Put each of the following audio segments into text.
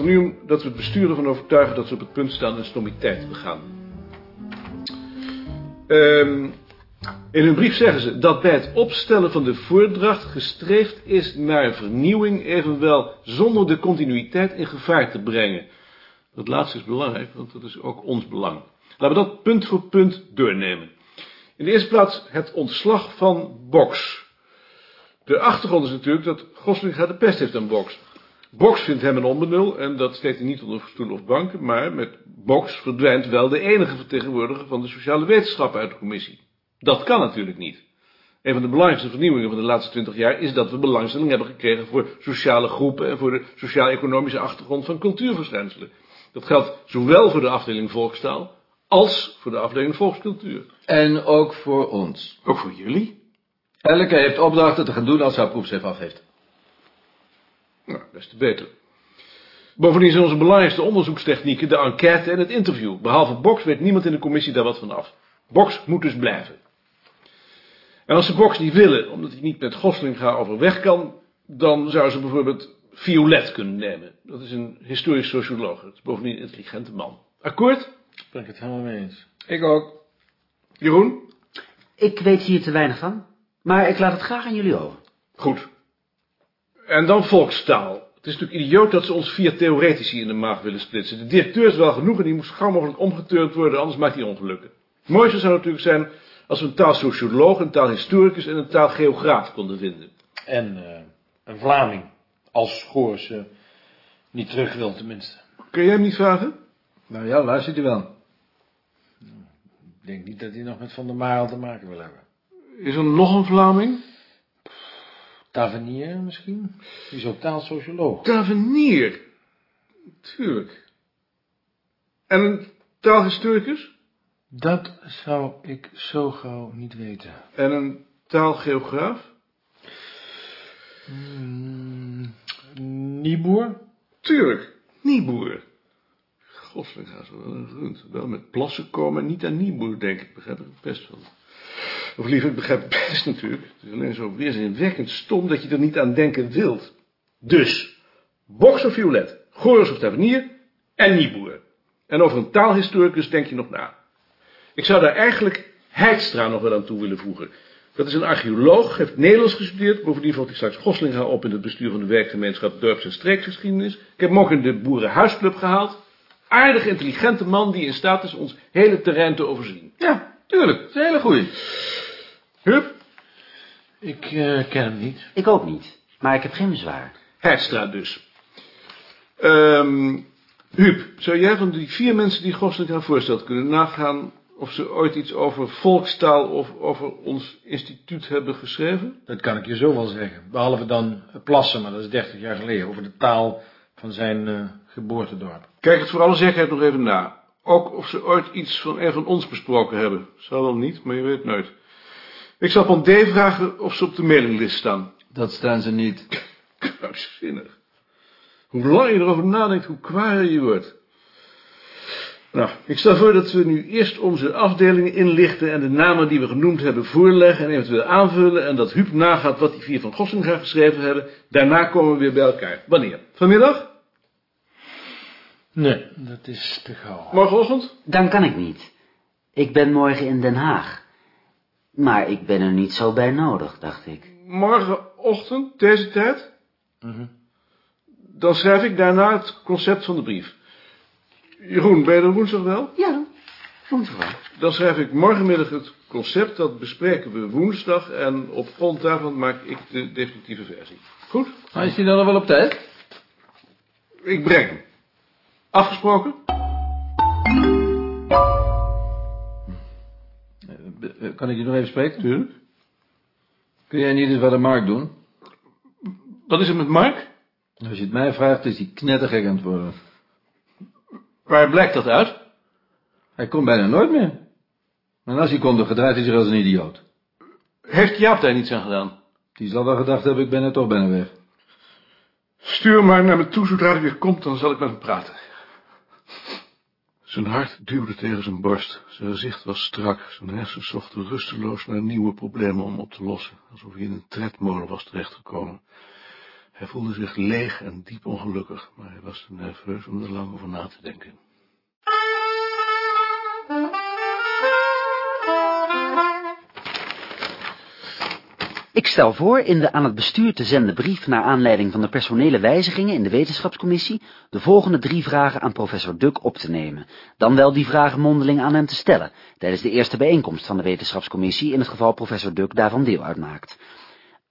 nu dat we het bestuur ervan overtuigen dat ze op het punt staan een stomiteit te begaan. Ehm, in hun brief zeggen ze dat bij het opstellen van de voordracht gestreefd is naar vernieuwing, evenwel zonder de continuïteit in gevaar te brengen. Dat laatste is belangrijk, want dat is ook ons belang. Laten we dat punt voor punt doornemen. In de eerste plaats het ontslag van Box. De achtergrond is natuurlijk dat Goslinga de pest heeft aan Box. Box vindt hem een onbenul en dat steekt hij niet onder stoel of banken, maar met Box verdwijnt wel de enige vertegenwoordiger van de sociale wetenschappen uit de commissie. Dat kan natuurlijk niet. Een van de belangrijkste vernieuwingen van de laatste twintig jaar is dat we belangstelling hebben gekregen voor sociale groepen en voor de sociaal-economische achtergrond van cultuurverschijnselen. Dat geldt zowel voor de afdeling volkstaal als voor de afdeling volkscultuur. En ook voor ons. Ook voor jullie? Elke heeft opdrachten te gaan doen als hij haar proefschrift af heeft. Des te beter. Bovendien zijn onze belangrijkste onderzoekstechnieken de enquête en het interview. Behalve Box weet niemand in de commissie daar wat van af. Box moet dus blijven. En als ze Box niet willen, omdat hij niet met Goslinga overweg kan, dan zou ze bijvoorbeeld Violet kunnen nemen. Dat is een historisch socioloog. Dat is bovendien een intelligente man. Akkoord? Ben ik het helemaal mee eens. Ik ook. Jeroen? Ik weet hier te weinig van, maar ik laat het graag aan jullie over. Goed. En dan volkstaal. Het is natuurlijk idioot dat ze ons vier theoretici in de maag willen splitsen. De directeur is wel genoeg en die moet zo gauw mogelijk omgeturnd worden, anders maakt hij ongelukken. Het mooiste zou natuurlijk zijn als we een taalsocioloog, een taalhistoricus en een taalgeograaf konden vinden. En eh, een Vlaming. Als Goors niet terug wil, tenminste. Kun jij hem niet vragen? Nou ja, luistert u wel. Ik denk niet dat hij nog met Van der Marel te maken wil hebben. Is er nog een Vlaming? Tavernier misschien? Die is ook taalsocioloog. Tavernier. Tuurlijk. En een taalhistoricus? Dat zou ik zo gauw niet weten. En een taalgeograaf? Hmm, Nieboer? Tuurlijk. Nieboer. Is wel een rund. Wel met plassen komen en niet aan Nieboer, denk ik. Begrijp ik het best van. Of liever, ik begrijp best natuurlijk. Het is alleen zo weerzinwekkend stom dat je er niet aan denken wilt. Dus, Box of Violet, Goris of Tavernier en Nieboer. En over een taalhistoricus denk je nog na. Ik zou daar eigenlijk Heidstra nog wel aan toe willen voegen. Dat is een archeoloog, heeft Nederlands gestudeerd. Bovendien valt hij straks Goslinga op in het bestuur van de werkgemeenschap Dorps- en Streekgeschiedenis. Ik heb hem ook in de Boerenhuisclub gehaald. Aardig intelligente man die in staat is ons hele terrein te overzien. Ja, tuurlijk. Dat is een hele goeie. Hup, Ik eh, ken hem niet. Ik ook niet, maar ik heb geen bezwaar. Heidstra dus. Ehm Huub, zou jij van die vier mensen die Goslinga voorstelt kunnen nagaan of ze ooit iets over volkstaal of over ons instituut hebben geschreven? Dat kan ik je zo wel zeggen. Behalve dan Plassen, maar dat is 30 jaar geleden. Over de taal van zijn eh, geboortedorp. Kijk het voor alle zekerheid nog even na. Ook of ze ooit iets van een van ons besproken hebben. Zal wel niet, maar je weet nooit. Ik zal Pondé vragen of ze op de mailinglist staan. Dat staan ze niet. Krankzinnig. Hoe langer je erover nadenkt, hoe kwaaier je wordt. Nou, ik stel voor dat we nu eerst onze afdelingen inlichten en de namen die we genoemd hebben voorleggen en eventueel aanvullen en dat Huub nagaat wat die vier van Gossinga geschreven hebben. Daarna komen we weer bij elkaar. Wanneer? Vanmiddag? Nee, dat is te gauw. Morgenochtend? Dan kan ik niet. Ik ben morgen in Den Haag. Maar ik ben er niet zo bij nodig, dacht ik. Morgenochtend, deze tijd? Dan schrijf ik daarna het concept van de brief. Jeroen, ben je er woensdag wel? Ja, woensdag wel. Dan schrijf ik morgenmiddag het concept, dat bespreken we woensdag en op grond daarvan maak ik de definitieve versie. Goed? Maar is hij dan nog wel op tijd? Ik breng hem. Afgesproken? Kan ik je nog even spreken? Tuurlijk. Kun jij niet eens wat de Mark doen? Wat is er met Mark? Als je het mij vraagt, is hij knettergek aan het worden. Waar blijkt dat uit? Hij komt bijna nooit meer. En als hij komt, dan gedraait hij zich als een idioot. Heeft Jaap daar niets aan gedaan? Die zal wel gedacht hebben, ik ben er toch bijna weg. Stuur hem maar naar me toe zodra hij weer komt, dan zal ik met hem praten. Zijn hart duwde tegen zijn borst. Zijn gezicht was strak. Zijn hersens zochten rusteloos naar nieuwe problemen om op te lossen. Alsof hij in een tredmolen was terechtgekomen. Hij voelde zich leeg en diep ongelukkig, maar hij was te nerveus om er lang over na te denken. Stel voor in de aan het bestuur te zenden brief naar aanleiding van de personele wijzigingen in de wetenschapscommissie de volgende drie vragen aan professor Duk op te nemen, dan wel die vragen mondeling aan hem te stellen, tijdens de eerste bijeenkomst van de wetenschapscommissie in het geval professor Duk daarvan deel uitmaakt.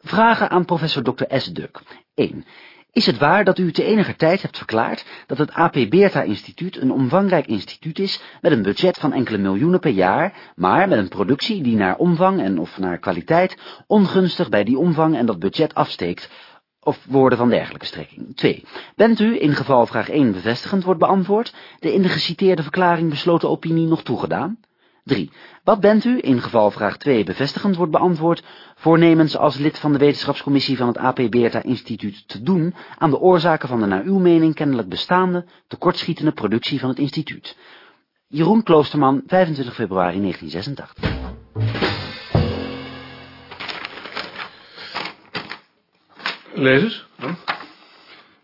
Vragen aan professor Dr. S. Duk. 1. Is het waar dat u te eniger tijd hebt verklaard dat het AP Beerta Instituut een omvangrijk instituut is met een budget van enkele miljoenen per jaar, maar met een productie die naar omvang en of naar kwaliteit ongunstig bij die omvang en dat budget afsteekt, of woorden van dergelijke strekking. 2. Bent u, in geval vraag 1 bevestigend wordt beantwoord, de in de geciteerde verklaring besloten opinie nog toegedaan? 3. Wat bent u, in geval vraag 2 bevestigend wordt beantwoord, voornemens als lid van de wetenschapscommissie van het AP Beerta Instituut te doen aan de oorzaken van de naar uw mening kennelijk bestaande, tekortschietende productie van het instituut? Jeroen Kloosterman, 25 februari 1986. Lees eens.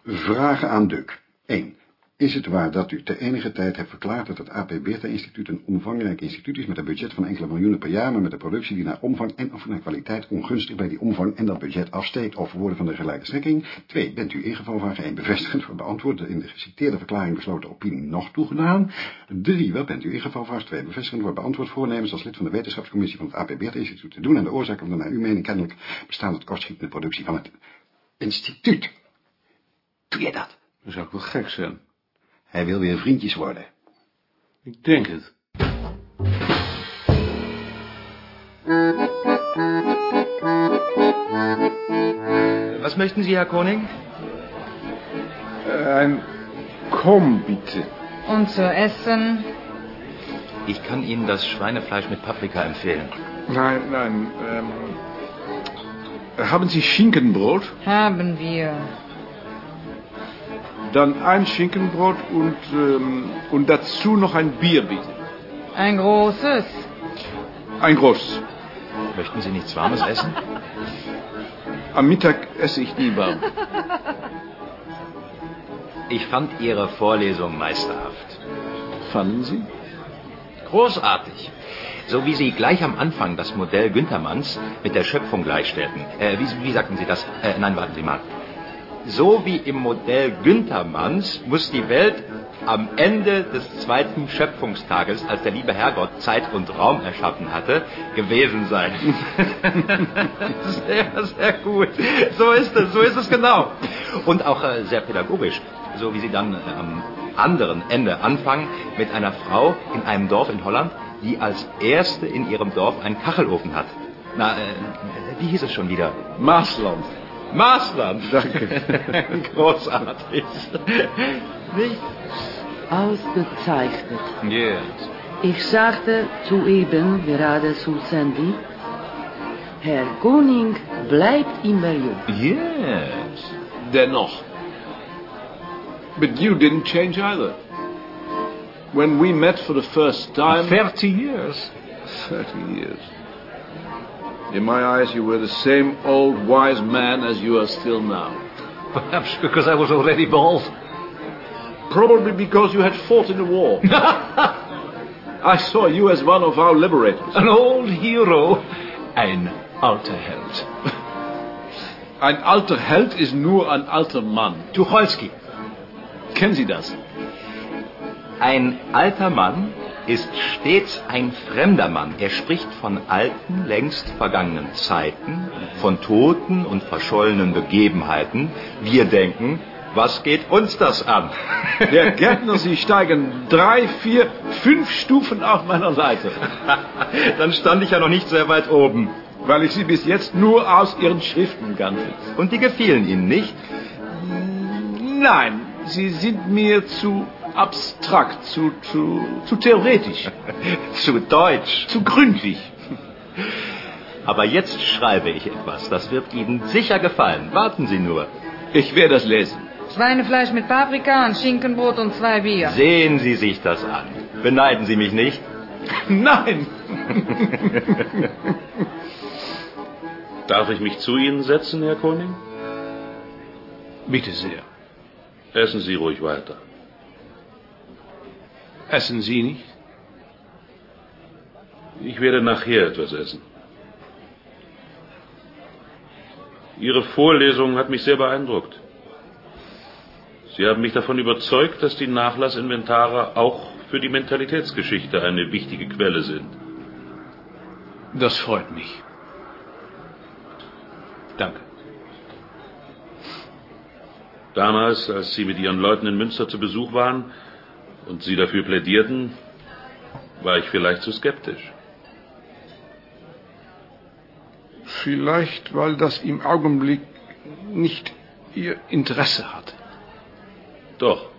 Vragen aan Duk. 1. Is het waar dat u te enige tijd hebt verklaard dat het AP Beerta Instituut een omvangrijk instituut is met een budget van enkele miljoenen per jaar, maar met een productie die naar omvang en of naar kwaliteit ongunstig bij die omvang en dat budget afsteekt of woorden van de gelijke strekking? 2. Bent u in geval vraag 1 bevestigend voor beantwoord de in de geciteerde verklaring besloten opinie nog toegedaan? 3. Wat bent u in geval vraag 2 bevestigend voor beantwoord voornemens als lid van de wetenschapscommissie van het AP Beerta Instituut te doen aan de oorzaak van de naar uw mening kennelijk bestaande tekortschietende productie van het instituut? Doe je dat? Dat zou ik wel gek zijn. Hij wil weer vriendjes worden. Ik denk het. Was möchten Sie, Herr Koning? Ein Komm, bitte. Und zu essen? Ich kann Ihnen das Schweinefleisch mit Paprika empfehlen. Nein, nein. Ähm, haben Sie Schinkenbrot? Haben wir. Dann ein Schinkenbrot und, ähm, und dazu noch ein Bier, bitte. Ein großes. Ein großes. Möchten Sie nichts Warmes essen? Am Mittag esse ich nie warm. Ich fand Ihre Vorlesung meisterhaft. Fanden Sie? Großartig. So wie Sie gleich am Anfang das Modell Günthermanns mit der Schöpfung gleichstellten. Äh, wie, wie sagten Sie das? Äh, nein, warten Sie mal. So wie im Modell Günthermanns muss die Welt am Ende des zweiten Schöpfungstages, als der liebe Herrgott Zeit und Raum erschaffen hatte, gewesen sein. sehr, sehr gut. So ist es, so ist es genau. Und auch äh, sehr pädagogisch, so wie Sie dann äh, am anderen Ende anfangen mit einer Frau in einem Dorf in Holland, die als erste in ihrem Dorf einen Kachelofen hat. Na, äh, wie hieß es schon wieder? Maasland. Maasland. Danke. Großartig. Nicht? Ausgezeichnet. Yes. Ich sagte zu eben, gerade zu Sandy, Herr Koning bleibt immer jung. Yes. Dennoch. But you didn't change either. When we met for the first time... 30 years. 30 years. In my eyes, you were the same old wise man as you are still now. Perhaps because I was already bald. Probably because you had fought in the war. I saw you as one of our liberators. An old hero. Ein alter Held. Ein alter Held ist nur ein alter Mann. Tucholsky. Kennen Sie das? Ein alter Mann ist stets ein fremder Mann. Er spricht von alten, längst vergangenen Zeiten, von toten und verschollenen Begebenheiten. Wir denken, was geht uns das an? Der Gärtner, Sie steigen drei, vier, fünf Stufen auf meiner Leiter. Dann stand ich ja noch nicht sehr weit oben. Weil ich Sie bis jetzt nur aus Ihren Schriften kannte. Und die gefielen Ihnen nicht? Nein, Sie sind mir zu abstrakt, zu, zu, zu theoretisch, Zu deutsch. zu gründlich. Aber jetzt schreibe ich etwas. Das wird Ihnen sicher gefallen. Warten Sie nur. Ich werde das lesen. Schweinefleisch mit Paprika, ein Schinkenbrot und zwei Bier. Sehen Sie sich das an. Beneiden Sie mich nicht. Nein! Darf ich mich zu Ihnen setzen, Herr Koning? Bitte sehr. Essen Sie ruhig weiter. Essen Sie nicht? Ich werde nachher etwas essen. Ihre Vorlesung hat mich sehr beeindruckt. Sie haben mich davon überzeugt, dass die Nachlassinventare auch für die Mentalitätsgeschichte eine wichtige Quelle sind. Das freut mich. Danke. Damals, als Sie mit Ihren Leuten in Münster zu Besuch waren und Sie dafür plädierten, war ich vielleicht zu skeptisch. Vielleicht, weil das im Augenblick nicht Ihr Interesse hat. Doch.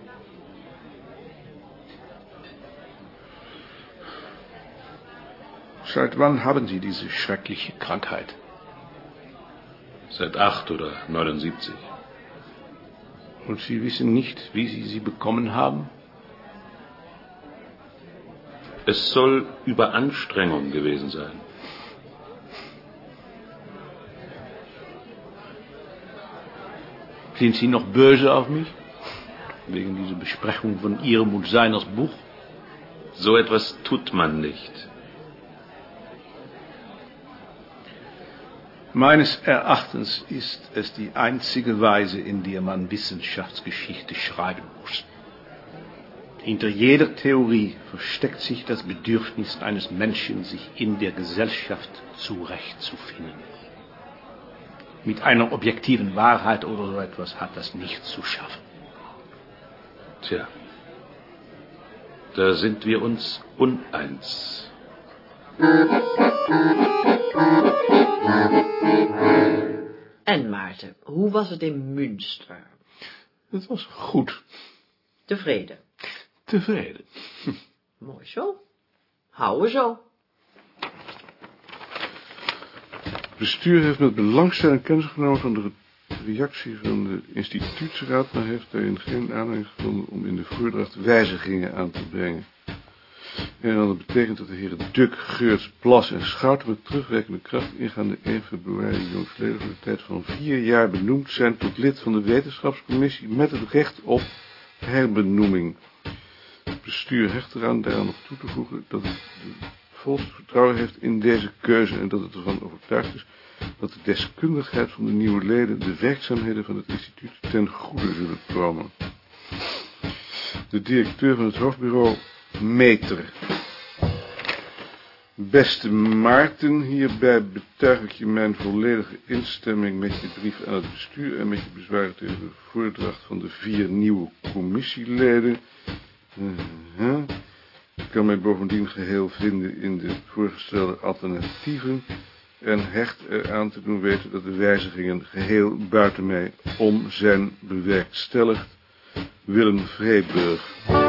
Seit wann haben Sie diese schreckliche Krankheit? Seit acht oder 79. Und Sie wissen nicht, wie Sie sie bekommen haben? Es soll Überanstrengung gewesen sein. Sind Sie noch böse auf mich? Wegen dieser Besprechung von Ihrem und seines Buch? So etwas tut man nicht. Meines Erachtens ist es die einzige Weise, in der man Wissenschaftsgeschichte schreiben muss. Hinter jeder Theorie versteckt sich das Bedürfnis eines Menschen, sich in der Gesellschaft zurechtzufinden. Mit einer objektiven Wahrheit oder so etwas hat das nichts zu schaffen. Tja, da sind wir uns uneins. En Maarten, hoe was het in Münster? Het was goed. Tevreden? Tevreden. Mooi zo. Houden zo. Het bestuur heeft met belangstelling kennis genomen van de reactie van de instituutsraad, maar heeft daarin geen aanleiding gevonden om in de voordracht wijzigingen aan te brengen. En dat betekent dat de heren Duk, Geurts, Plas en Schouten met terugwerkende kracht ingaande 1 februari jongsleden voor de tijd van vier jaar benoemd zijn tot lid van de wetenschapscommissie met het recht op herbenoeming. Bestuur hecht eraan daaraan nog toe te voegen dat het de volste vertrouwen heeft in deze keuze en dat het ervan overtuigd is dat de deskundigheid van de nieuwe leden de werkzaamheden van het instituut ten goede zullen komen. De directeur van het hoofdbureau Meter. Beste Maarten, hierbij betuig ik je mijn volledige instemming met je brief aan het bestuur en met je bezwaren tegen de voordracht van de vier nieuwe commissieleden. Uh-huh. Ik kan mij bovendien geheel vinden in de voorgestelde alternatieven en hecht eraan te doen weten dat de wijzigingen geheel buiten mij om zijn bewerkstelligd. Willem Vreeburg.